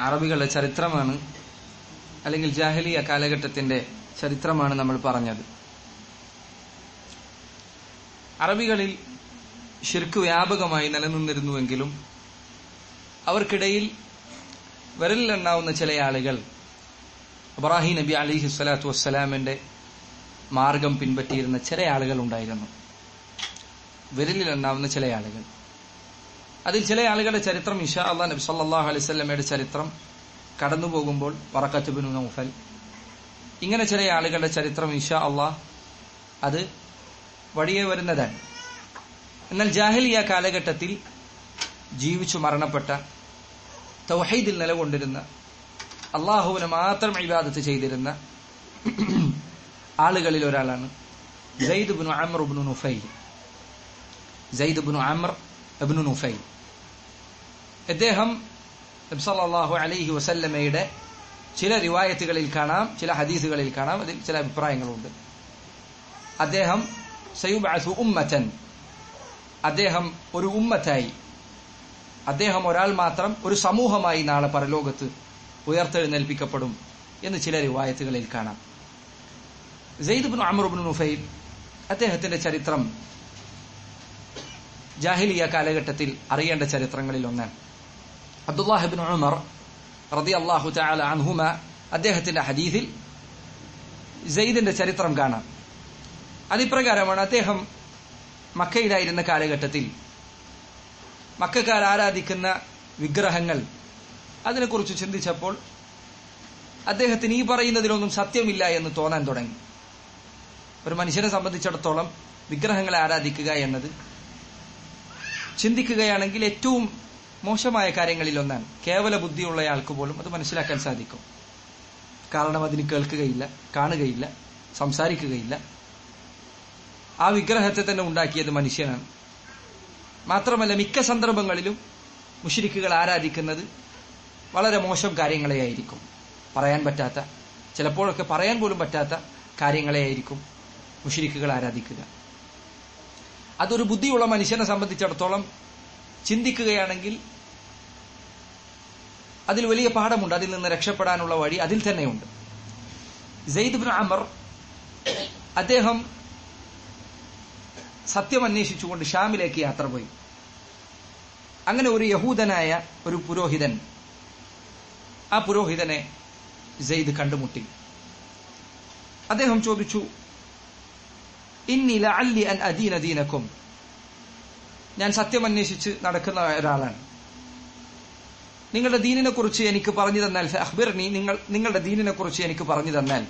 അറബികളുടെ ചരിത്രമാണ് അല്ലെങ്കിൽ ജാഹലിയ കാലഘട്ടത്തിന്റെ ചരിത്രമാണ് നമ്മൾ പറഞ്ഞത്. അറബികളിൽ ഷിർക്ക് വ്യാപകമായി നിലനിന്നിരുന്നുവെങ്കിലും അവർക്കിടയിൽ വിരലിലെണ്ണാവുന്ന ചില ആളുകൾ ഇബ്രാഹിം നബി അലിഹി സ്വലാത്തു വസ്സലാമിന്റെ മാർഗം പിൻപറ്റിയിരുന്ന ചില ആളുകൾ ഉണ്ടായിരുന്നു. വിരലിലെണ്ണാവുന്ന ചില ആളുകൾ. അതിൽ ചില ആളുകളുടെ ചരിത്രം ഇഷാ അള്ളാഹ് നബി സല്ലാഹു അലൈഹി ചരിത്രം കടന്നു പോകുമ്പോൾ വറക്കത്തുബിനു നൗഫൽ. ഇങ്ങനെ ചില ആളുകളുടെ ചരിത്രം ഇഷാ അള്ളാഹ് അത് വഴിയെ വരുന്നതാണ്. എന്നാൽ ജാഹിലിയ കാലഘട്ടത്തിൽ ജീവിച്ചു മരണപ്പെട്ട തൗഹീദിൽ നിലകൊണ്ടിരുന്ന അള്ളാഹുവിനെ മാത്രം ഇബാദത്ത് ചെയ്തിരുന്ന ആളുകളിൽ ഒരാളാണ് ജയ്ദ് ബിനു അമർ ബിനു നുഫൈൽ. ജയ്ദ് ബിനു അമർ ബിനു നുഫൈൽ. അദ്ദേഹം നബ്സല്ലാഹു അലൈഹി വസല്ലമയുടെ ചില റിവായത്തുകളിൽ കാണാം ചില ഹദീസുകളിൽ കാണാം അതിൽ ചില അഭിപ്രായങ്ങളുണ്ട്. അദ്ദേഹം സയുബഅസു ഉമ്മത്തൻ. അദ്ദേഹം ഒരു ഉമ്മത്തായി. അദ്ദേഹം ഒരാൾ മാത്രം ഒരു സമൂഹമായി നാളെ പരലോകത്ത് ഉയർത്തെഴുന്നേൽപ്പിക്കപ്പെടും എന്ന് ചില റിവായത്തുകളിൽ കാണാം. Zaid bin Amr bin Nufail അദ്ദേഹത്തിന്റെ ചരിത്രം ജാഹിലിയ കാലഘട്ടത്തിൽ അറിയേണ്ട ചരിത്രങ്ങളിൽ ഒന്നാണ്. അബ്ദുല്ലാഹിബിൻ ഉമർ റതി അള്ളാഹു അൻഹുമ അദ്ദേഹത്തിന്റെ ഹദീസിൽ സെയ്ദിന്റെ ചരിത്രം കാണാം. അതിപ്രകാരമാണ് അദ്ദേഹം മക്കയിലായിരുന്ന കാലഘട്ടത്തിൽ മക്കാർ ആരാധിക്കുന്ന വിഗ്രഹങ്ങൾ അതിനെക്കുറിച്ച് ചിന്തിച്ചപ്പോൾ അദ്ദേഹത്തിന് ഈ പറയുന്നതിലൊന്നും സത്യമില്ല എന്ന് തോന്നാൻ തുടങ്ങി. ഒരു മനുഷ്യനെ സംബന്ധിച്ചിടത്തോളം വിഗ്രഹങ്ങളെ ആരാധിക്കുക എന്നത് ചിന്തിക്കുകയാണെങ്കിൽ ഏറ്റവും മോശമായ കാര്യങ്ങളിൽ ഒന്നാണ് കേവല ബുദ്ധിയുള്ളയാൾക്ക് പോലും അത് മനസ്സിലാക്കാൻ സാധിക്കും. കാരണം അതിന് കേൾക്കുകയില്ല കാണുകയില്ല സംസാരിക്കുകയില്ല. ആ വിഗ്രഹത്തെ തന്നെ ഉണ്ടാക്കിയത് മനുഷ്യനാണ്. മാത്രമല്ല മിക്ക സന്ദർഭങ്ങളിലും മുഷിരിക്കുകൾ ആരാധിക്കുന്നത് വളരെ മോശം കാര്യങ്ങളെയായിരിക്കും. പറയാൻ പറ്റാത്ത ചിലപ്പോഴൊക്കെ പറയാൻ പോലും പറ്റാത്ത കാര്യങ്ങളെയായിരിക്കും മുഷിരിക്കുകൾ ആരാധിക്കുക. അതൊരു ബുദ്ധിയുള്ള മനുഷ്യനെ സംബന്ധിച്ചിടത്തോളം ചിന്തിക്കുകയാണെങ്കിൽ അതിൽ വലിയ പാഠമുണ്ട്. അതിൽ നിന്ന് രക്ഷപ്പെടാനുള്ള വഴി അതിൽ തന്നെയുണ്ട്. സെയ്ദ് അമർ അദ്ദേഹം സത്യം അന്വേഷിച്ചുകൊണ്ട് ഷാമിലേക്ക് യാത്ര പോയി. അങ്ങനെ ഒരു യഹൂദനായ ഒരു പുരോഹിതൻ ആ പുരോഹിതനെ സെയ്ദ് കണ്ടുമുട്ടി. അദ്ദേഹം ചോദിച്ചു ഇന്നി ലഅല്ലി അൻ അദീന ദീനക്കും. ഞാൻ സത്യം അന്വേഷിച്ച് നടക്കുന്ന ഒരാളാണ്. നിങ്ങളുടെ ദീനിനെ കുറിച്ച് എനിക്ക് പറഞ്ഞു തന്നാൽ അഹ്ബിർനി നിങ്ങൾ നിങ്ങളുടെ ദീനിനെ കുറിച്ച് എനിക്ക് പറഞ്ഞു തന്നാൽ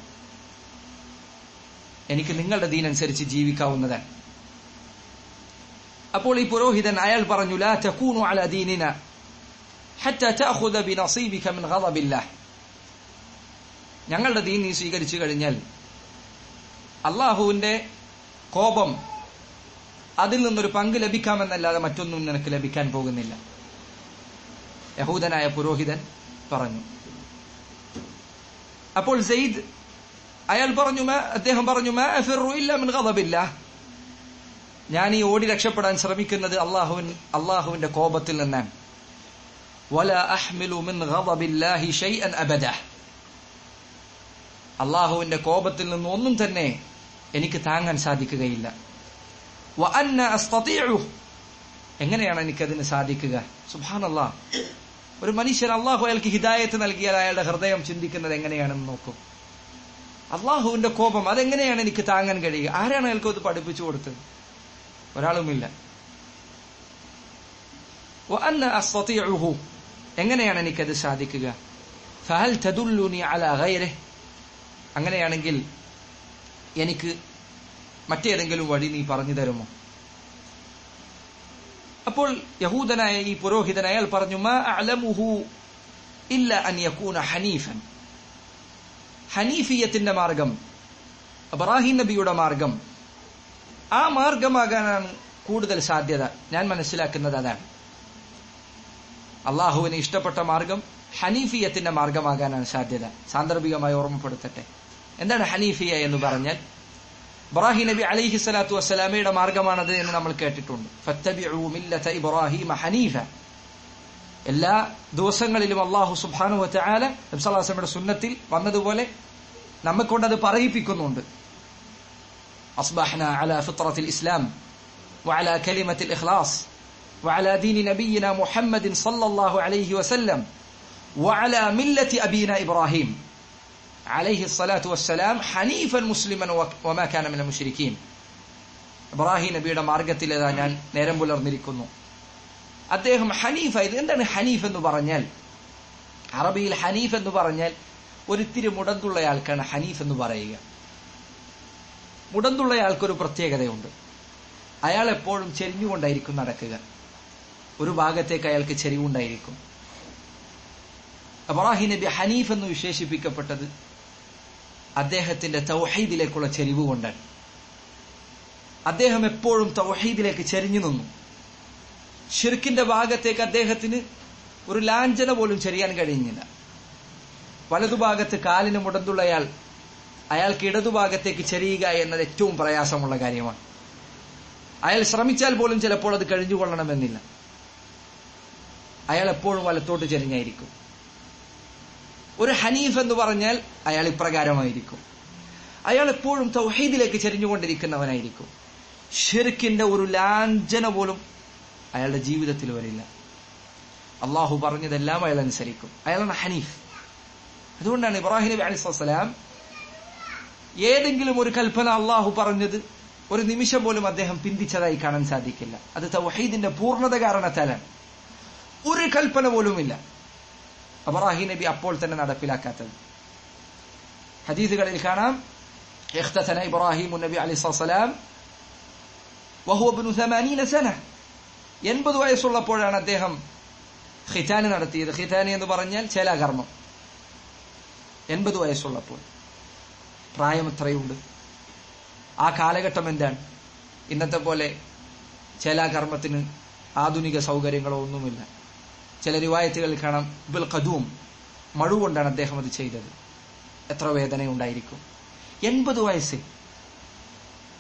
എനിക്ക് നിങ്ങളുടെ ദീനനുസരിച്ച് ജീവിക്കാവുന്നതാണ്. അപ്പോൾ ഈ പുരോഹിതൻ അയാൾ പറഞ്ഞു ലാ തകൂനു അല ദീനിന ബിനസീബിക മിൻ ഗളബില്ലാഹ് ഞങ്ങളുടെ ദീൻ നീ സ്വീകരിച്ചു കഴിഞ്ഞാൽ അള്ളാഹുവിന്റെ കോപം അതിൽ നിന്നൊരു പങ്ക് ലഭിക്കാമെന്നല്ലാതെ മറ്റൊന്നും നിനക്ക് ലഭിക്കാൻ പോകുന്നില്ല. യഹൂദനായ പുരോഹിതൻ പറഞ്ഞു. അപ്പോൾ സെയ്ദ് അയാൾ പറഞ്ഞു അദ്ദേഹം പറഞ്ഞു ഞാൻ ഈ ഓടി രക്ഷപ്പെടാൻ ശ്രമിക്കുന്നത് അള്ളാഹുവിൻ അള്ളാഹുവിന്റെ കോപത്തിൽ നിന്നാണ്. അള്ളാഹുവിന്റെ കോപത്തിൽ നിന്ന് ഒന്നും തന്നെ എനിക്ക് താങ്ങാൻ സാധിക്കുകയില്ല. എങ്ങനെയാണ് എനിക്കതിന് സാധിക്കുക? സുബ്ഹാനല്ലാ. ഒരു മനുഷ്യൻ അള്ളാഹു അയാൾക്ക് ഹിദായത്ത് നൽകിയാൽ അയാളുടെ ഹൃദയം ചിന്തിക്കുന്നത് എങ്ങനെയാണെന്ന് നോക്കും. അള്ളാഹുവിന്റെ കോപം അതെങ്ങനെയാണ് എനിക്ക് താങ്ങാൻ കഴിയുക? ആരാണ് അയാൾക്ക് അത് പഠിപ്പിച്ചു കൊടുത്തത്? ഒരാളുമില്ല. എങ്ങനെയാണ് എനിക്കത് സാധിക്കുക? അങ്ങനെയാണെങ്കിൽ എനിക്ക് മറ്റേതെങ്കിലും വഴി നീ പറഞ്ഞു തരുമോ? അപ്പോൾ യഹൂദനായ ഈ പുരോഹിതൻ അയാൾ പറഞ്ഞു മാ ഇല്ല അൻ ഹനീഫൻ. ഹനീഫിയത്തിന്റെ മാർഗം അബ്രാഹിം നബിയുടെ മാർഗം ആ മാർഗമാകാനാണ് കൂടുതൽ സാധ്യത. ഞാൻ മനസ്സിലാക്കുന്നത് അതാണ്. അള്ളാഹുവിന് ഇഷ്ടപ്പെട്ട മാർഗം ഹനീഫിയത്തിന്റെ മാർഗമാകാനാണ് സാധ്യത. സാന്ദർഭികമായി ഓർമ്മപ്പെടുത്തട്ടെ. എന്താണ് ഹനീഫിയ എന്ന് പറഞ്ഞാൽ ഇബ്രാഹിം നബി അലിഹി സ്വലാത്തു വസ്സലാമയുടെ മാർഗമാണത് എന്ന് നമ്മൾ കേട്ടിട്ടുണ്ട് ഫത്തബിഉ മില്ലത ഇബ്രാഹിം ഹനീഫ എല്ലാ ദിവസങ്ങളിലും അള്ളാഹു സുബാനു വച്ചാല നബ്സല്ലാസ്ലമയുടെ സുന്നത്തിൽ വന്നതുപോലെ നമ്മെക്കൊണ്ടത് പറയിപ്പിക്കുന്നുണ്ട് أصبحنا على فطرة الإسلام وعلى كلمة الإخلاص وعلى دين نبينا محمد صلى الله عليه وسلم وعلى ملة أبينا إبراهيم عليه الصلاة والسلام حنيفا مسلما وما كان من المشركين ഇബ്രാഹിം നബിയുടെ മാർഗത്തിലേതാ ഞാൻ നേരം പുലർന്നിരിക്കുന്നു അദ്ദേഹം ഹനീഫ ഇത് എന്താണ് ഹനീഫ് എന്ന് പറഞ്ഞാൽ അറബിയിൽ ഹനീഫ് എന്ന് പറഞ്ഞാൽ ഒരിത്തിരി മുടന്തുള്ളയാൾക്കാണ് ഹനീഫ് എന്ന് പറയുക മുടന്തുള്ളയാൾക്കൊരു പ്രത്യേകതയുണ്ട് അയാൾ എപ്പോഴും ചെരിഞ്ഞുകൊണ്ടായിരിക്കും നടക്കുക ഒരു ഭാഗത്തേക്ക് അയാൾക്ക് ചെരിവുണ്ടായിരിക്കും അബ്രാഹിം നബി ഹനീഫ് എന്ന് വിശേഷിപ്പിക്കപ്പെട്ടത് അദ്ദേഹത്തിന്റെ തൗഹീദിലേക്കുള്ള ചെരിവ് കൊണ്ടാണ്. അദ്ദേഹം എപ്പോഴും തൗഹീദിലേക്ക് ചെരിഞ്ഞു നിന്നു. ഷിർക്കിന്റെ ഭാഗത്തേക്ക് അദ്ദേഹത്തിന് ഒരു ലാഞ്ചന പോലും ചെറിയാൻ കഴിയുന്നില്ല വലതുഭാഗത്ത് കാലിന് മുടന്തുള്ളയാൾ അയാൾക്ക് ഇടതുഭാഗത്തേക്ക് ചെരിയുക എന്നത് ഏറ്റവും പ്രയാസമുള്ള കാര്യമാണ്. അയാൾ ശ്രമിച്ചാൽ പോലും ചിലപ്പോൾ അത് കഴിഞ്ഞുകൊള്ളണമെന്നില്ല. അയാൾ എപ്പോഴും വലത്തോട്ട് ചെരിഞ്ഞായിരിക്കും. ഒരു ഹനീഫ് എന്ന് പറഞ്ഞാൽ അയാൾ ഇപ്രകാരമായിരിക്കും. അയാൾ എപ്പോഴും തൗഹീദിലേക്ക് ചെരിഞ്ഞുകൊണ്ടിരിക്കുന്നവനായിരിക്കും. ഷിർക്കിന്റെ ഒരു ലാഞ്ചന പോലും അയാളുടെ ജീവിതത്തിൽ വരില്ല. അള്ളാഹു പറഞ്ഞതെല്ലാം അയാൾ അനുസരിക്കും. അയാളാണ് ഹനീഫ്. അതുകൊണ്ടാണ് ഇബ്രാഹിം നബി അലൈഹി വസ്സലാം ഏതെങ്കിലും ഒരു കൽപ്പന അള്ളാഹു പറഞ്ഞത് ഒരു നിമിഷം പോലും അദ്ദേഹം പിന്തിച്ചതായി കാണാൻ സാധിക്കില്ല. അത് തൗഹീദിന്റെ പൂർണത കാരണത്താലാണ്. ഒരു കൽപ്പന പോലുമില്ല. അബ്രാഹിം നബി അപ്പോൾ തന്നെ നടപ്പിലാക്കാത്തത് ഹദീസുകളിൽ കാണാം اختتن إبراهيم النبي عليه الصلاة والسلام وهو ابن ثمانين سنة എൺപത് വയസ്സുള്ളപ്പോഴാണ് അദ്ദേഹം ഖിതാനി നടത്തിയത് ഖിതാനി എന്ന് പറഞ്ഞാൽ ചേലാകർമ്മം എൺപത് വയസ്സുള്ളപ്പോൾ പ്രായം എത്രയുണ്ട് ആ കാലഘട്ടം എന്താണ് ഇന്നത്തെ പോലെ ചേലാകർമ്മത്തിന് ആധുനിക സൗകര്യങ്ങളോ ഒന്നുമില്ല ചില റിവായത്തുകളിൽ കാണാം ബിൽ ഖദൂം മഴു കൊണ്ടാണ് അദ്ദേഹം അത് ചെയ്തത്. എത്ര വേദനയുണ്ടായിരിക്കും. എൺപത് വയസ്സിൽ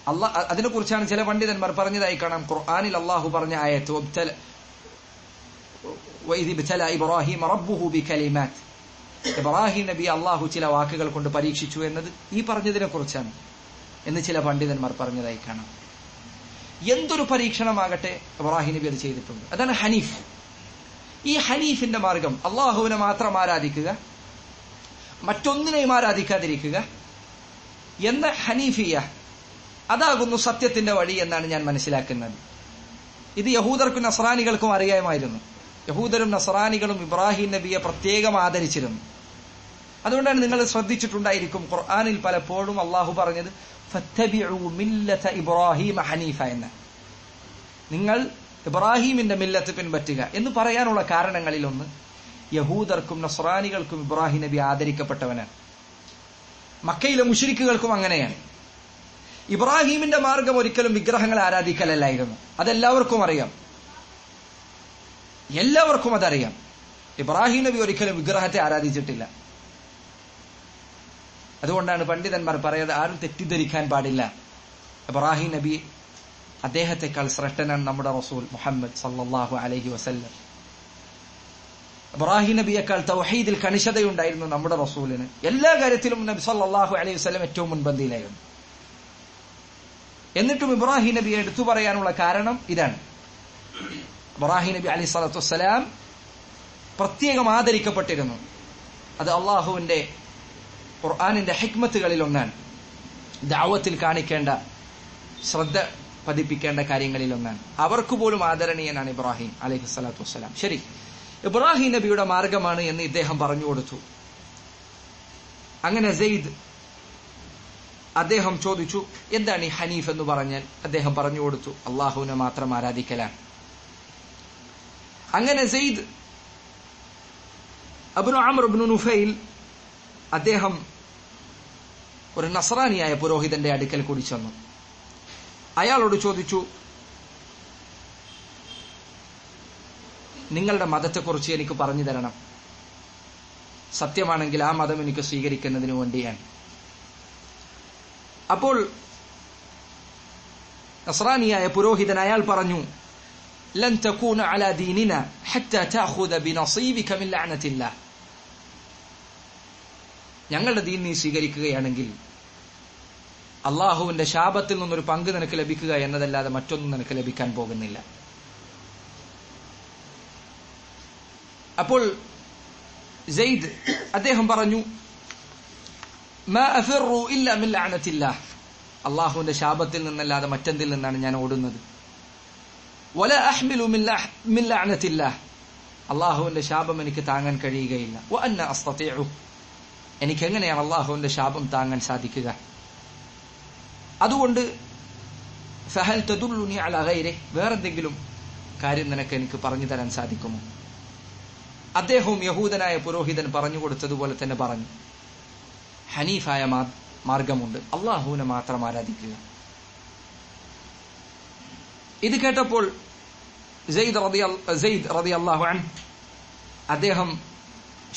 അള്ളാ അതിനെക്കുറിച്ചാണ് ചില പണ്ഡിതന്മാർ പറഞ്ഞതായി കാണാം. ഖുർആാനിൽ അള്ളാഹു പറഞ്ഞ ആയത്ത് ഇബ്രാഹിം നബി അള്ളാഹു ചില വാക്കുകൾ കൊണ്ട് പരീക്ഷിച്ചു എന്നത് ഈ പറഞ്ഞതിനെ കുറിച്ചാണ് എന്ന് ചില പണ്ഡിതന്മാർ പറഞ്ഞതായി കാണാം. എന്തൊരു പരീക്ഷണമാകട്ടെ ഇബ്രാഹിം നബി അത് ചെയ്തിട്ടുണ്ട്. അതാണ് ഹനീഫ്. ഈ ഹനീഫിന്റെ മാർഗം. അള്ളാഹുവിനെ മാത്രം ആരാധിക്കുക മറ്റൊന്നിനെയും ആരാധിക്കാതിരിക്കുക. എന്ന ഹനീഫിയ അതാകുന്നു സത്യത്തിന്റെ വഴി എന്നാണ് ഞാൻ മനസ്സിലാക്കുന്നത്. ഇത് യഹൂദർക്കും നസ്രാനികൾക്കും അറിയാമായിരുന്നു. യഹൂദരും നസ്രാനികളും ഇബ്രാഹിം നബിയെ പ്രത്യേകം ആദരിച്ചിരുന്നു. അതുകൊണ്ടാണ് നിങ്ങൾ ശ്രദ്ധിച്ചിട്ടുണ്ടായിരിക്കും ഖുർആാനിൽ പലപ്പോഴും അള്ളാഹു പറഞ്ഞത് ഇബ്രാഹിം ഹനീഫ എന്ന്. നിങ്ങൾ ഇബ്രാഹിമിന്റെ മില്ലത്ത് പിൻപറ്റുക എന്ന് പറയാനുള്ള കാരണങ്ങളിലൊന്ന് യഹൂദർക്കും നസ്രാനികൾക്കും ഇബ്രാഹിം നബി ആദരിക്കപ്പെട്ടവനാണ്. മക്കയിലെ മുഷിരിക്കുകൾക്കും അങ്ങനെയാണ്. ഇബ്രാഹീമിന്റെ മാർഗം ഒരിക്കലും വിഗ്രഹങ്ങൾ ആരാധിക്കലല്ലായിരുന്നു. അതെല്ലാവർക്കും അറിയാം. എല്ലാവർക്കും അതറിയാം. ഇബ്രാഹിം നബി ഒരിക്കലും വിഗ്രഹത്തെ ആരാധിച്ചിട്ടില്ല. അതുകൊണ്ടാണ് പണ്ഡിതന്മാർ പറയുന്നത് ആരും തെറ്റിദ്ധരിക്കാൻ പാടില്ല. ഇബ്രാഹിം നബി അദ്ദേഹത്തെക്കാൾ ശ്രേഷ്ഠനാണ് നമ്മുടെ റസൂൽ മുഹമ്മദ് സല്ലാഹു അലഹി വസല്ലം. ഇബ്രാഹിം നബിയേക്കാൾ തൗഹീദിൽ കണിശതയുണ്ടായിരുന്നു നമ്മുടെ റസൂലിന്. എല്ലാ കാര്യത്തിലും നബി സല്ലാഹു അലൈഹി വസ്ലം ഏറ്റവും മുൻപന്തിയിലായിരുന്നു. എന്നിട്ടും ഇബ്രാഹിം നബിയെ എടുത്തു പറയാനുള്ള കാരണം ഇതാണ്. ഇബ്രാഹിം നബി അലൈഹി സ്വലാത്തു വസ്സലാം പ്രത്യേകം ആദരിക്കപ്പെട്ടിരുന്നു. അത് അള്ളാഹുവിന്റെ ഖുർആാനിന്റെ ഹിക്മത്തുകളിൽ ഒന്നാണ്. ദാവത്തിൽ കാണിക്കേണ്ട ശ്രദ്ധ പതിപ്പിക്കേണ്ട കാര്യങ്ങളിൽ ഒന്നാണ് അവർക്ക് പോലും ആദരണീയനാണ് ഇബ്രാഹിം അലഹി സ്വലാത്തു വസ്സലാം. ശരി. ഇബ്രാഹിം നബിയുടെ മാർഗമാണ് എന്ന് ഇദ്ദേഹം പറഞ്ഞു കൊടുത്തു. അങ്ങനെ സെയ്ദ് അദ്ദേഹം ചോദിച്ചു എന്താണ് ഈ ഹനീഫ് എന്ന് പറഞ്ഞാൽ? അദ്ദേഹം പറഞ്ഞു കൊടുത്തു അള്ളാഹുവിനെ മാത്രം ആരാധിക്കലാണ്. അങ്ങനെ സെയ്ദ് അബ്നു അമർ അബ്നു നുഫൈൽ അദ്ദേഹം ഒരു നസറാനിയായ പുരോഹിതന്റെ അടുക്കൽ കൂടി ചെന്നു. അയാളോട് ചോദിച്ചു നിങ്ങളുടെ മതത്തെക്കുറിച്ച് എനിക്ക് പറഞ്ഞു തരണം. സത്യമാണെങ്കിൽ ആ മതം എനിക്ക് സ്വീകരിക്കുന്നതിന് വേണ്ടിയാണ്. അപ്പോൾ നസ്രാനിയായ പുരോഹിതൻ അയാൾ പറഞ്ഞു ലൻ തകൂന ഞങ്ങളുടെ ദീൻ നീ സ്വീകരിക്കുകയാണെങ്കിൽ അള്ളാഹുവിന്റെ ശാപത്തിൽ നിന്നൊരു പങ്ക് നിനക്ക് ലഭിക്കുക എന്നതല്ലാതെ മറ്റൊന്നും നിനക്ക് ലഭിക്കാൻ പോകുന്നില്ല. അപ്പോൾ സെയ്ദ് അദ്ദേഹം പറഞ്ഞു. അള്ളാഹുവിന്റെ ശാപത്തിൽ നിന്നല്ലാതെ മറ്റെന്തിൽ നിന്നാണ് ഞാൻ ഓടുന്നത്? വല അള്ളാഹുവിന്റെ ശാപം എനിക്ക് താങ്ങാൻ കഴിയുകയില്ല. എനിക്ക് എങ്ങനെയാണ് അള്ളാഹുവിന്റെ ശാപം താങ്ങാൻ സാധിക്കുക? അതുകൊണ്ട് ഫഹൽ തദുല്ലുനി അല വേറെ വേറെന്തെങ്കിലും കാര്യം നിനക്ക് എനിക്ക് പറഞ്ഞു തരാൻ സാധിക്കുമോ? അദ്ദേഹവും യഹൂദനായ പുരോഹിതൻ പറഞ്ഞു കൊടുത്തതുപോലെ തന്നെ പറഞ്ഞു. ഹനീഫായ മാർഗമുണ്ട്. അള്ളാഹുവിനെ മാത്രം ആരാധിക്കുക. ഇത് കേട്ടപ്പോൾ അദ്ദേഹം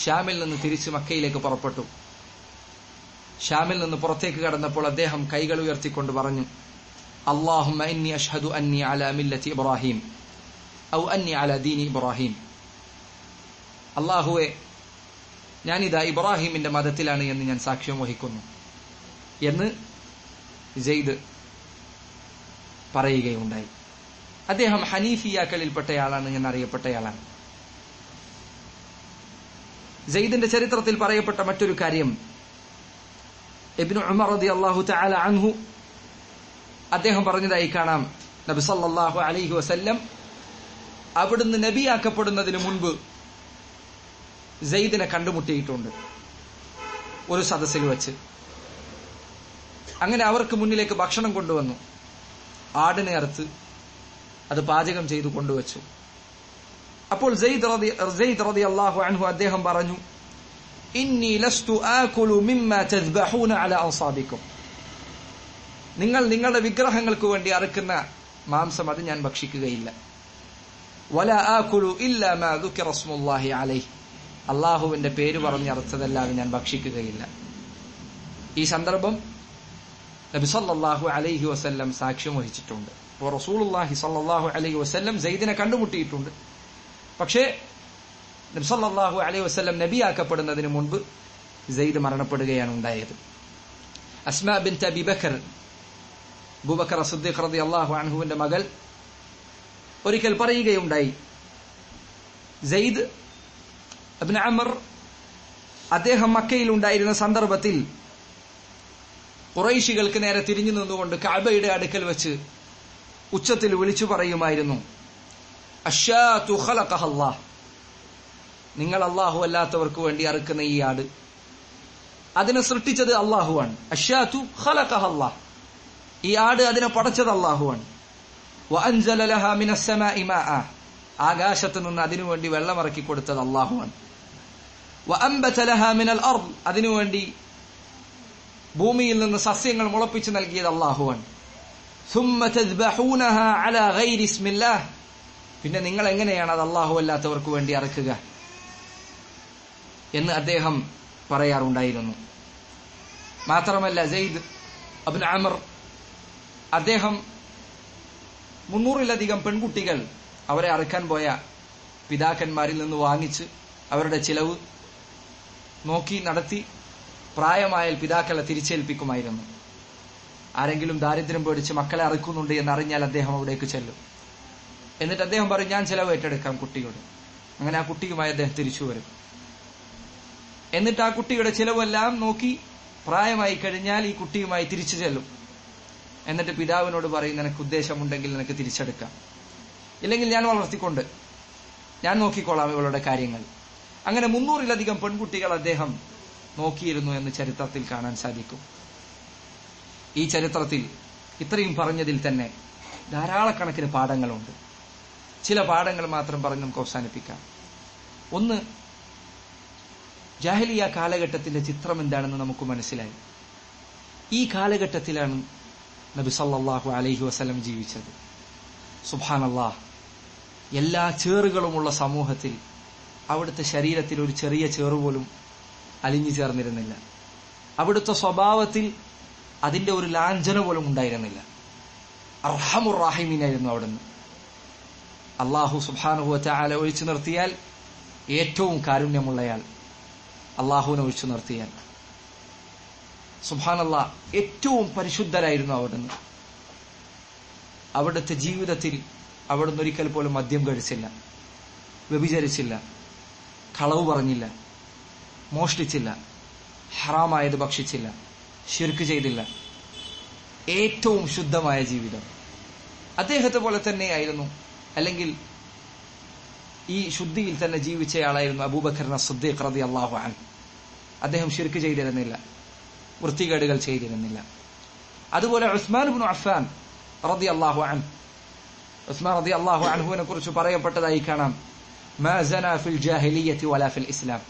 ഷാമിൽ നിന്ന് തിരിച്ച് മക്കയിലേക്ക് പുറപ്പെട്ടു. ഷാമിൽ നിന്ന് പുറത്തേക്ക് കടന്നപ്പോൾ അദ്ദേഹം കൈകൾ ഉയർത്തിക്കൊണ്ട് പറഞ്ഞു ഇന്നി അഷ്ഹദു അന്നി ഇബ്രാഹിം ഔ അന്നി ദീനി ഇബ്രാഹിം. അള്ളാഹുവെ ഞാനിതാ ഇബ്രാഹിമിന്റെ മതത്തിലാണ് എന്ന് ഞാൻ സാക്ഷ്യം വഹിക്കുന്നു എന്ന് ജെയ്ദ് പറയുകയുണ്ടായി. അദ്ദേഹം ഹനീഫിയാക്കളിൽപ്പെട്ടയാളാണ് എന്നറിയപ്പെട്ടയാളാണ്. ജെയ്ദിന്റെ ചരിത്രത്തിൽ പറയപ്പെട്ട മറ്റൊരു കാര്യം ഇബ്നു ഉമർ റതി അള്ളാഹു അൻഹു അദ്ദേഹം പറഞ്ഞതായി കാണാം. നബി സല്ലാഹു അലൈഹി വസല്ലം അവിടുന്ന് നബിയാക്കപ്പെടുന്നതിന് മുൻപ് സെയ്ദിനെ കണ്ടുമുട്ടിയിട്ടുണ്ട്. ഒരു സദസ്സിൽ വച്ച്. അങ്ങനെ അവർക്ക് മുന്നിലേക്ക് ഭക്ഷണം കൊണ്ടുവന്നു. ആടിനെ അറുത്ത് അത് പാചകം ചെയ്തു കൊണ്ടുവച്ചു. അപ്പോൾ അള്ളാഹു അൻഹു അദ്ദേഹം പറഞ്ഞു ഇന്നി ലസ്തു ആകുലു മിമ്മ തദ്ബഹൂന അല അൻസാബിക്കും നിങ്ങൾ നിങ്ങളുടെ വിഗ്രഹങ്ങൾക്ക് വേണ്ടി അറുക്കുന്ന മാംസം അത് ഞാൻ ഭക്ഷിക്കുകയില്ല. വല ആകുലു ഇല്ല മാ ദുക്കിറ സ്മുല്ലാഹി അലൈഹി. അള്ളാഹുവിന്റെ പേര് പറഞ്ഞ് അറുത്തതല്ലാതെ ഞാൻ ഭക്ഷിക്കുകയില്ല. ഈ സന്ദർഭം നബി സല്ലല്ലാഹു അലൈഹി വസല്ലം സാക്ഷ്യം വഹിച്ചിട്ടുണ്ട്. അപ്പോൾ റസൂലുള്ളാഹി സല്ലല്ലാഹു അലൈഹി വസല്ലം സെയ്ദിനെ കണ്ടുമുട്ടിയിട്ടുണ്ട്. പക്ഷേ നബി സല്ലല്ലാഹു അലൈഹി വസല്ലം നബിയാക്കപ്പെടുന്നതിന് മുൻപ് സെയ്ദ് മരണപ്പെടുകയാണ് ഉണ്ടായത്. Asma bin Abi Bakr Assiddiq Siddiq റളിയല്ലാഹു അൻഹുവിന്റെ മകൾ ഒരിക്കൽ പറയുകയുണ്ടായി സെയ്ദ് അബ്ന അമർ അദ്ദേഹം മക്കയിൽ ഉണ്ടായിരുന്ന സന്ദർഭത്തിൽ കുറൈശികൾക്ക് നേരെ തിരിഞ്ഞു നിന്നുകൊണ്ട് കാബയുടെ അടുക്കൽ വെച്ച് ഉച്ചത്തിൽ വിളിച്ചു പറയുമായിരുന്നു അഷാ ഖലഖഹല്ലാഹ് നിങ്ങൾ അള്ളാഹു അല്ലാത്തവർക്ക് വേണ്ടി അറുക്കുന്ന ഈ ആട് അതിനെ സൃഷ്ടിച്ചത് അള്ളാഹുവാണ് അഷ്യാതു ഖലഖഹല്ലാഹ് ഈ ആട് അതിനെ പടച്ചത് അള്ളാഹുവാണ് വഅൻസല ലഹാ മിനസ് സമാഇ മാഅ ആകാശത്ത് നിന്ന് അതിനുവേണ്ടി വെള്ളമിറക്കി കൊടുത്തത് അള്ളാഹുവാണ് വഅൻബത ലഹാ മിനൽ അർദ് അതിനുവേണ്ടി ഭൂമിയിൽ നിന്ന് സസ്യങ്ങൾ മുളപ്പിച്ചു നൽകിയത് അള്ളാഹുവാണ് ثم تذبحونها على غير اسم الله പിന്നെ നിങ്ങൾ എങ്ങനെയാണ് അത് അള്ളാഹു അല്ലാത്തവർക്ക് വേണ്ടി അറക്കുക എന്ന് അദ്ദേഹം പറയാറുണ്ടായിരുന്നു. മാത്രമല്ല സെയ്ദ് അബിൻ അമർ അദ്ദേഹം മുന്നൂറിലധികം പെൺകുട്ടികൾ അവരെ അറുക്കാൻ പോയ പിതാക്കന്മാരിൽ നിന്ന് വാങ്ങിച്ച് അവരുടെ ചിലവ് നോക്കി നടത്തി പ്രായമായാൽ പിതാക്കളെ തിരിച്ചേൽപ്പിക്കുമായിരുന്നു. ആരെങ്കിലും ദാരിദ്ര്യം പേടിച്ച് മക്കളെ അറുക്കുന്നുണ്ട് എന്നറിഞ്ഞാൽ അദ്ദേഹം അവിടേക്ക് ചെല്ലും. എന്നിട്ട് അദ്ദേഹം പറയും ഞാൻ ചിലവ് ഏറ്റെടുക്കാം കുട്ടിയോട്. അങ്ങനെ ആ കുട്ടിയുമായി അദ്ദേഹം തിരിച്ചു വരും. എന്നിട്ട് ആ കുട്ടിയുടെ ചിലവെല്ലാം നോക്കി പ്രായമായി കഴിഞ്ഞാൽ ഈ കുട്ടിയുമായി തിരിച്ചു ചെല്ലും. എന്നിട്ട് പിതാവിനോട് പറയും നിനക്ക് ഉദ്ദേശമുണ്ടെങ്കിൽ നിനക്ക് തിരിച്ചെടുക്കാം. ഇല്ലെങ്കിൽ ഞാൻ വളർത്തിക്കൊണ്ട് ഞാൻ നോക്കിക്കോളാം ഇവളുടെ കാര്യങ്ങൾ. അങ്ങനെ മുന്നൂറിലധികം പെൺകുട്ടികൾ അദ്ദേഹം നോക്കിയിരുന്നു എന്ന് ചരിത്രത്തിൽ കാണാൻ സാധിക്കും. ഈ ചരിത്രത്തിൽ ഇത്രയും പറഞ്ഞതിൽ തന്നെ ധാരാളക്കണക്കിന് പാഠങ്ങളുണ്ട്. ചില പാഠങ്ങൾ മാത്രം പറഞ്ഞ് നമുക്ക് അവസാനിപ്പിക്കാം. ഒന്ന് ജാഹലിയ കാലഘട്ടത്തിന്റെ ചിത്രം എന്താണെന്ന് നമുക്ക് മനസ്സിലായി. ഈ കാലഘട്ടത്തിലാണ് നബി സല്ലാഹു അലൈഹി വസ്ലം ജീവിച്ചത്. സുബ്ഹാനല്ലാഹ് എല്ലാ ചേറുകളുമുള്ള സമൂഹത്തിൽ അവിടുത്തെ ശരീരത്തിൽ ഒരു ചെറിയ ചേറ് പോലും അലിഞ്ഞു ചേർന്നിരുന്നില്ല. അവിടുത്തെ സ്വഭാവത്തിൽ അതിന്റെ ഒരു ലാഞ്ചന പോലും ഉണ്ടായിരുന്നില്ല. അർഹമുറാഹിമീനായിരുന്നു അവിടുന്ന്. അള്ളാഹു സുബാനുഭവത്തെ ആലോചിച്ചു ഒഴിച്ചു നിർത്തിയാൽ ഏറ്റവും കാരുണ്യമുള്ളയാൾ അള്ളാഹുവിനെ ഒഴിച്ചു നിർത്തിയാൽ സുഹാനല്ല ഏറ്റവും പരിശുദ്ധരായിരുന്നു അവിടുന്ന്. അവിടുത്തെ ജീവിതത്തിൽ അവിടുന്ന് ഒരിക്കൽ പോലും മദ്യം കഴിച്ചില്ല വ്യഭിചരിച്ചില്ല കളവ് പറഞ്ഞില്ല മോഷ്ടിച്ചില്ല ഹറാമായത് ഭക്ഷിച്ചില്ല ശിർക്ക് ചെയ്തില്ല. ഏറ്റവും ശുദ്ധമായ ജീവിതം. അദ്ദേഹത്തെ പോലെ തന്നെയായിരുന്നു അല്ലെങ്കിൽ ഈ ശുദ്ധിയിൽ തന്നെ ജീവിച്ചയാളായിരുന്നു അബൂബക്കറിന സുദ്ദീഖ് റതി അള്ളാഹു അൻ അദ്ദേഹം ശിർക്ക് ചെയ്തിരുന്നില്ല. വൃത്തികേടുകൾ ചെയ്തിരുന്നില്ല. അതുപോലെ ഉസ്മാൻ ബിൻ അഫ്സാൻ റതി അള്ളാഹു അൻ ഉസ്മാൻ റതി അള്ളാഹു അൻഹുവിനെ കുറിച്ച് പറയപ്പെട്ടതായി കാണാം. ഇസ്ലാം.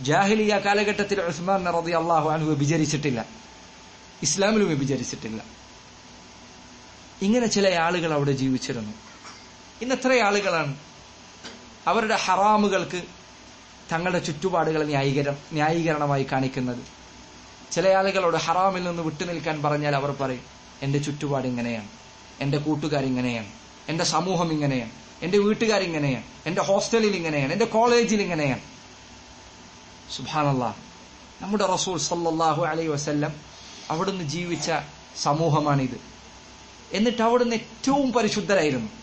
ജാഹിലിയ കാലഘട്ടത്തിൽ ഉസ്മാൻ റതി അള്ളാഹു അൻഹു വിചരിച്ചിട്ടില്ല. ഇസ്ലാമിലും വിചരിച്ചിട്ടില്ല. ഇങ്ങനെ ചില ആളുകൾ അവിടെ ജീവിച്ചിരുന്നു. ഇന്ന് എത്ര ആളുകളാണ് അവരുടെ ഹറാമുകൾക്ക് തങ്ങളുടെ ചുറ്റുപാടുകൾ ന്യായീകരണം ന്യായീകരണമായി കാണിക്കുന്നത്. ചില ആളുകളോട് ഹറാമിൽ നിന്ന് വിട്ടുനിൽക്കാൻ പറഞ്ഞാൽ അവർ പറയും എന്റെ ചുറ്റുപാട് ഇങ്ങനെയാണ്. എന്റെ കൂട്ടുകാർ ഇങ്ങനെയാണ്. എന്റെ സമൂഹം ഇങ്ങനെയാണ്. എന്റെ വീട്ടുകാർ ഇങ്ങനെയാണ്. എന്റെ ഹോസ്റ്റലിൽ ഇങ്ങനെയാണ്. എന്റെ കോളേജിൽ ഇങ്ങനെയാണ്. സുബാനല്ല നമ്മുടെ റസൂൽ സല്ലാഹു അലൈ വസ്ല്ലം അവിടുന്ന് ജീവിച്ച സമൂഹമാണിത്. എന്നിട്ട് അവിടുന്ന് ഏറ്റവും പരിശുദ്ധരായിരുന്നു.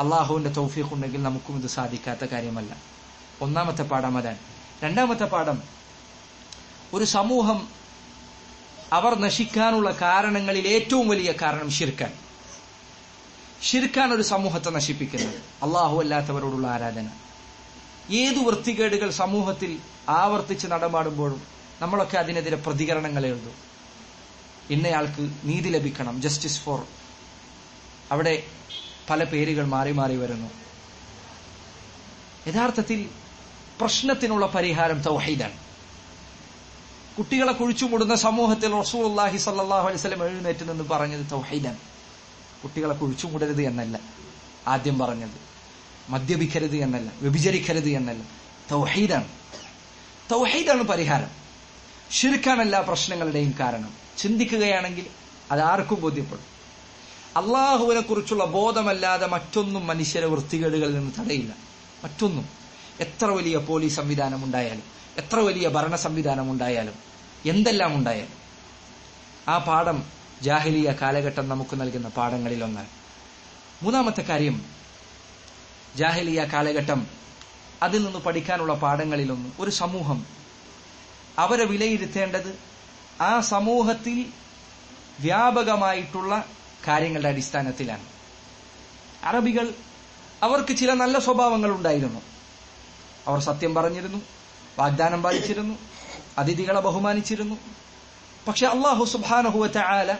അള്ളാഹുവിന്റെ തൗഫീഖ് ഉണ്ടെങ്കിൽ നമുക്കും ഇത് സാധിക്കാത്ത കാര്യമല്ല. ഒന്നാമത്തെ പാഠം അതാണ്. രണ്ടാമത്തെ പാഠം ഒരു സമൂഹം അവർ നശിക്കാനുള്ള കാരണങ്ങളിൽ ഏറ്റവും വലിയ കാരണം ഷിർക്കാൻ ഷിർക്കാൻ ഒരു സമൂഹത്തെ നശിപ്പിക്കുന്നത്. അള്ളാഹു അല്ലാത്തവരോടുള്ള ആരാധന. ഏതു വൃത്തികേടുകൾ സമൂഹത്തിൽ ആവർത്തിച്ച് നടമാടുമ്പോഴും നമ്മളൊക്കെ അതിനെതിരെ പ്രതികരണങ്ങൾ എഴുതും ഇന്നയാൾക്ക് നീതി ലഭിക്കണം. ജസ്റ്റിസ് ഫോർ അവിടെ പല പേരുകൾ മാറി മാറി വരുന്നു. യഥാർത്ഥത്തിൽ പ്രശ്നത്തിനുള്ള പരിഹാരം തൗഹീദാണ്. കുട്ടികളെ കുഴിച്ചുമൂടുന്ന സമൂഹത്തിൽ റസൂലുള്ളാഹി സല്ലാഹു അലൈഹി വസല്ലം എഴുന്നേറ്റ് നിന്ന് പറഞ്ഞത് തൗഹീദാണ്. കുട്ടികളെ കുഴിച്ചുമൂടരുത് എന്നല്ല. ആദ്യം പറഞ്ഞത് മദ്യപിക്കരുത് എന്നല്ല വ്യഭിചരിക്കരുത് എന്നല്ല. തൗഹീദാണ്. തൗഹീദാണ് പരിഹാരം. ഷിർക്കാണ് എല്ലാ പ്രശ്നങ്ങളുടെയും കാരണം. ചിന്തിക്കുകയാണെങ്കിൽ അത് ആർക്കും ബോധ്യപ്പെടും. അള്ളാഹുവിനെ കുറിച്ചുള്ള ബോധമല്ലാതെ മറ്റൊന്നും മനുഷ്യരെ വൃത്തികേടുകളിൽ നിന്ന് തടയില്ല. മറ്റൊന്നും. എത്ര വലിയ പോലീസ് സംവിധാനം ഉണ്ടായാലും എത്ര വലിയ ഭരണ സംവിധാനം ഉണ്ടായാലും എന്തെല്ലാം ഉണ്ടായാലും. ആ പാഠം ജാഹിലിയ കാലഘട്ടം നമുക്ക് നൽകുന്ന പാഠങ്ങളിൽ ഒന്നാണ് മൂന്നാമത്തെ കാര്യം ജാഹിലിയ കാലഘട്ടം അതിൽ നിന്ന് പഠിക്കാനുള്ള പാഠങ്ങളിലൊന്ന് ഒരു സമൂഹം. അവരെ വിലയിരുത്തേണ്ടത് ആ സമൂഹത്തിൽ വ്യാപകമായിട്ടുള്ള കാര്യങ്ങളുടെ അടിസ്ഥാനത്തിലാണ്. അറബികൾ അവർക്ക് ചില നല്ല സ്വഭാവങ്ങൾ ഉണ്ടായിരുന്നു. അവർ സത്യം പറഞ്ഞിരുന്നു വാഗ്ദാനം പാലിച്ചിരുന്നു അതിഥികളെ ബഹുമാനിച്ചിരുന്നു. പക്ഷെ അള്ളാഹു സുബാനഹുവറ്റ ആല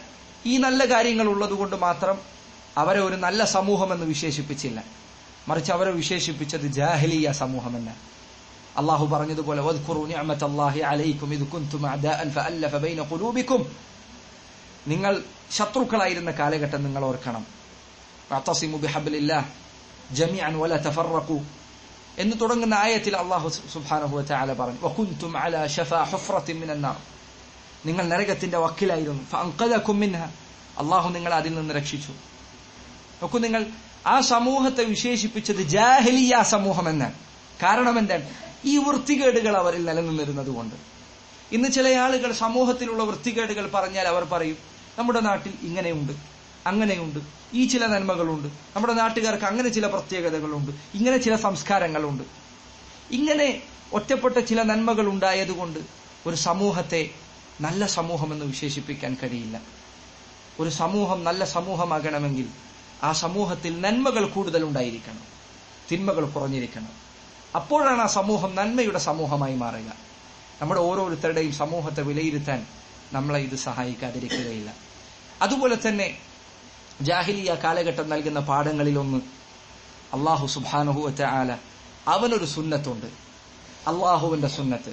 ഈ നല്ല കാര്യങ്ങൾ ഉള്ളതുകൊണ്ട് മാത്രം അവരെ ഒരു നല്ല സമൂഹമെന്ന് വിശേഷിപ്പിച്ചില്ല. മറിച്ച് അവരെ വിശേഷിപ്പിച്ചത് ജാഹലിയ സമൂഹമല്ല അള്ളാഹു പറഞ്ഞതുപോലെ നിങ്ങൾ ശത്രുക്കളായിരുന്ന കാലഘട്ടം നിങ്ങൾ ഓർക്കണം. എന്ന് തുടങ്ങുന്ന ആയത്തിൽ അള്ളാഹു വതആല പറഞ്ഞു. ഷഫ നിങ്ങൾ നരകത്തിന്റെ വക്കിലായിരുന്നു. അള്ളാഹു നിങ്ങൾ അതിൽ നിന്ന് രക്ഷിച്ചു. നോക്കൂ നിങ്ങൾ ആ സമൂഹത്തെ വിശേഷിപ്പിച്ചത് ജാഹലിയ സമൂഹം എന്നാണ് കാരണം എന്താണ്? ഈ വൃത്തികേടുകൾ അവരിൽ നിലനിന്നിരുന്നത് കൊണ്ട് ഇന്ന് ചില ആളുകൾ സമൂഹത്തിലുള്ള വൃത്തികേടുകൾ പറഞ്ഞാൽ അവർ പറയും നമ്മുടെ നാട്ടിൽ ഇങ്ങനെയുണ്ട് അങ്ങനെയുണ്ട്. ഈ ചില നന്മകളുണ്ട്. നമ്മുടെ നാട്ടുകാർക്ക് അങ്ങനെ ചില പ്രത്യേകതകളുണ്ട്. ഇങ്ങനെ ചില സംസ്കാരങ്ങളുണ്ട്. ഇങ്ങനെ ഒറ്റപ്പെട്ട ചില നന്മകൾ ഉണ്ടായതുകൊണ്ട് ഒരു സമൂഹത്തെ നല്ല സമൂഹമെന്ന് വിശേഷിപ്പിക്കാൻ കഴിയില്ല. ഒരു സമൂഹം നല്ല സമൂഹമാകണമെങ്കിൽ ആ സമൂഹത്തിൽ നന്മകൾ കൂടുതൽ ഉണ്ടായിരിക്കണം തിന്മകൾ കുറഞ്ഞിരിക്കണം. അപ്പോഴാണ് ആ സമൂഹം നന്മയുടെ സമൂഹമായി മാറുക. നമ്മുടെ ഓരോരുത്തരുടെയും സമൂഹത്തെ വിലയിരുത്താൻ നമ്മളെ ഇത് സഹായിക്കാതിരിക്കുകയില്ല. അതുപോലെ തന്നെ ജാഹിലിയ കാലഘട്ടം നൽകുന്ന പാഠങ്ങളിലൊന്ന് അള്ളാഹു സുബാനുഹുവറ്റ ആല അവനൊരു സുന്നത്തുണ്ട്. അള്ളാഹുവിന്റെ സുന്നത്ത്.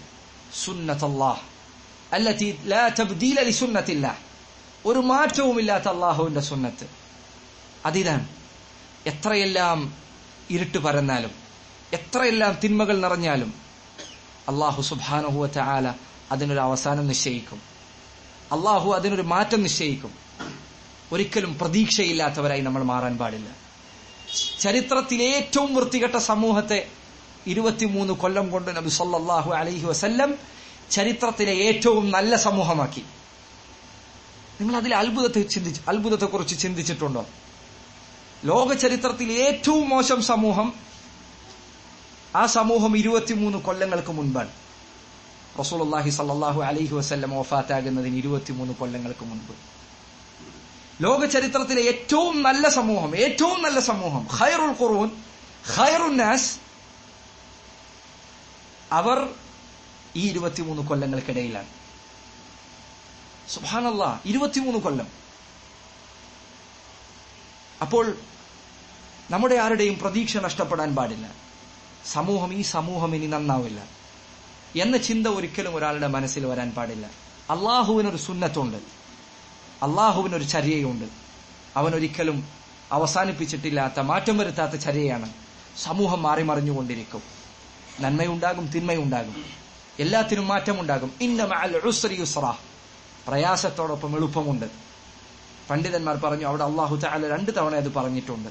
സുന്നത്ത് അള്ളാഹ് അല്ലത്തി ലാ തബ്ദീല ലി സുന്നത്തില്ല ഒരു മാറ്റവുമില്ലാത്ത അള്ളാഹുവിന്റെ സുന്നത്ത്. അതിതാണ് എത്രയെല്ലാം ഇരുട്ട് പരന്നാലും എത്രയെല്ലാം തിന്മകൾ നിറഞ്ഞാലും അള്ളാഹു സുബാനുഹുവറ്റ ആല അതിനൊരു അവസാനം നിശ്ചയിക്കും. അള്ളാഹു അതിനൊരു മാറ്റം നിശ്ചയിക്കും. ഒരിക്കലും പ്രതീക്ഷയില്ലാത്തവരായി നമ്മൾ മാറാൻ പാടില്ല. ചരിത്രത്തിലെ ഏറ്റവും വൃത്തികെട്ട സമൂഹത്തെ ഇരുപത്തിമൂന്ന് കൊല്ലം കൊണ്ട് നബി സല്ലാഹു അലഹി വസല്ലം ചരിത്രത്തിലെ ഏറ്റവും നല്ല സമൂഹമാക്കി. നിങ്ങൾ അതിൽ അത്ഭുതത്തെ ചിന്തി അത്ഭുതത്തെക്കുറിച്ച് ചിന്തിച്ചിട്ടുണ്ടോ? ലോക ചരിത്രത്തിൽ ഏറ്റവും മോശം സമൂഹം ആ സമൂഹം ഇരുപത്തിമൂന്ന് കൊല്ലങ്ങൾക്ക് മുൻപാണ്. റസൂലുള്ളാഹി സല്ലാഹു അലഹി വസ്ല്ലം ഓഫാത്താകുന്നതിന് ഇരുപത്തിമൂന്ന് കൊല്ലങ്ങൾക്ക് മുൻപ്. ലോക ചരിത്രത്തിലെ ഏറ്റവും നല്ല സമൂഹം ഏറ്റവും നല്ല സമൂഹം ഖൈറുൽ ഖുറൂൻ ഖൈറുൻ നാസ് അവർ ഈ ഇരുപത്തിമൂന്ന് കൊല്ലങ്ങൾക്കിടയിലാണ്. സുഹാനല്ല ഇരുപത്തിമൂന്ന് കൊല്ലം. അപ്പോൾ നമ്മുടെ ആരുടെയും പ്രതീക്ഷ നഷ്ടപ്പെടാൻ പാടില്ല. സമൂഹം ഈ സമൂഹം ഇനി നന്നാവില്ല. എന്ന ചിന്ത ഒരിക്കലും ഒരാളുടെ മനസ്സിൽ വരാൻ പാടില്ല. അള്ളാഹുവിനൊരു സുന്നത്തുണ്ട്. അള്ളാഹുവിനൊരു ചര്യയുണ്ട്. അവൻ ഒരിക്കലും അവസാനിപ്പിച്ചിട്ടില്ലാത്ത മാറ്റം വരുത്താത്ത ചര്യയാണ് സമൂഹം മാറി മറിഞ്ഞുകൊണ്ടിരിക്കും നന്മയുണ്ടാകും തിന്മയുണ്ടാകും. എല്ലാത്തിനും മാറ്റമുണ്ടാകും. ഇന്ന മഅൽ ഉസ്രി യുസ്ര പ്രയാസത്തോടൊപ്പം എളുപ്പമുണ്ട്. പണ്ഡിതന്മാർ പറഞ്ഞു അവിടെ അള്ളാഹു തആല രണ്ട് തവണ അത് പറഞ്ഞിട്ടുണ്ട്.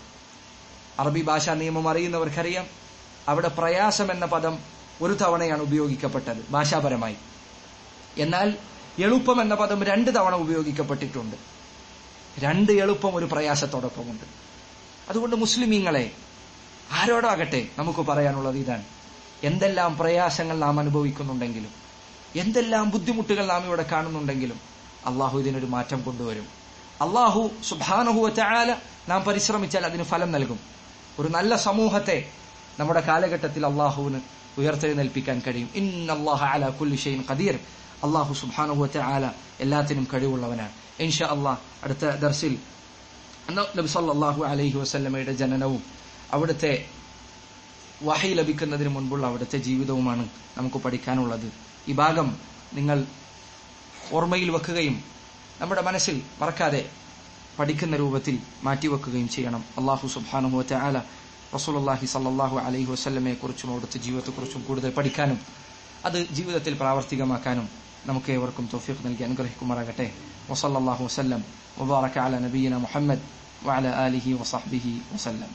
അറബി ഭാഷാ നിയമം അറിയുന്നവർക്കറിയാം. അവിടെ പ്രയാസം എന്ന പദം ഒരു തവണയാണ് ഉപയോഗിക്കപ്പെട്ടത് ഭാഷാപരമായി. എന്നാൽ എളുപ്പം എന്ന പദം രണ്ട് തവണ ഉപയോഗിക്കപ്പെട്ടിട്ടുണ്ട്. രണ്ട് എളുപ്പം ഒരു പ്രയാസത്തോടൊപ്പമുണ്ട്. അതുകൊണ്ട് മുസ്ലിമീങ്ങളെ ആരോടാകട്ടെ നമുക്ക് പറയാനുള്ളത് ഇതാണ്. എന്തെല്ലാം പ്രയാസങ്ങൾ നാം അനുഭവിക്കുന്നുണ്ടെങ്കിലും എന്തെല്ലാം ബുദ്ധിമുട്ടുകൾ നാം ഇവിടെ കാണുന്നുണ്ടെങ്കിലും അള്ളാഹു ഇതിനൊരു മാറ്റം കൊണ്ടുവരും. അള്ളാഹു സുബാനഹുവ ചായാല നാം പരിശ്രമിച്ചാൽ അതിന് ഫലം നൽകും. ഒരു നല്ല സമൂഹത്തെ നമ്മുടെ കാലഘട്ടത്തിൽ അള്ളാഹുവിന് ഉയർത്തെഴുന്നേൽപ്പിക്കാൻ കഴിയും. ഇന്നല്ലാഹ അല കുല്ലി ഷൈൻ ഖദീർ. അള്ളാഹു സുബാനഹുവ ആല എല്ലാത്തിനും കഴിവുള്ളവനാണ്. ഇൻഷാ അള്ളാഹ് അടുത്ത ദർസിൽ സല്ലല്ലാഹു അലൈഹി വസല്ലമയുടെ ജനനവും അവിടുത്തെ വഹി ലഭിക്കുന്നതിന് മുൻപുള്ള അവിടുത്തെ ജീവിതവുമാണ് നമുക്ക് പഠിക്കാനുള്ളത്. ഈ ഭാഗം നിങ്ങൾ ഓർമ്മയിൽ വെക്കുകയും നമ്മുടെ മനസ്സിൽ മറക്കാതെ പഠിക്കുന്ന രൂപത്തിൽ മാറ്റിവെക്കുകയും ചെയ്യണം. അള്ളാഹു സുബാനുഹു ആല റസൂലുള്ളാഹി സല്ലല്ലാഹു അലൈഹി വസല്ലമയെ കുറിച്ചും അവിടുത്തെ ജീവിതത്തെക്കുറിച്ചും കൂടുതൽ പഠിക്കാനും അത് ജീവിതത്തിൽ പ്രാവർത്തികമാക്കാനും നമുക്ക് ഏവർക്കും തൗഫീഖ് നൽകി അനുഗ്രഹിക്കുമാറാകട്ടെ വസല്ലല്ലാഹു വസല്ലം വബാറക അല നബിയിന മുഹമ്മദ് വഅല ആലിഹി വസഹ്ബിഹി വസല്ലം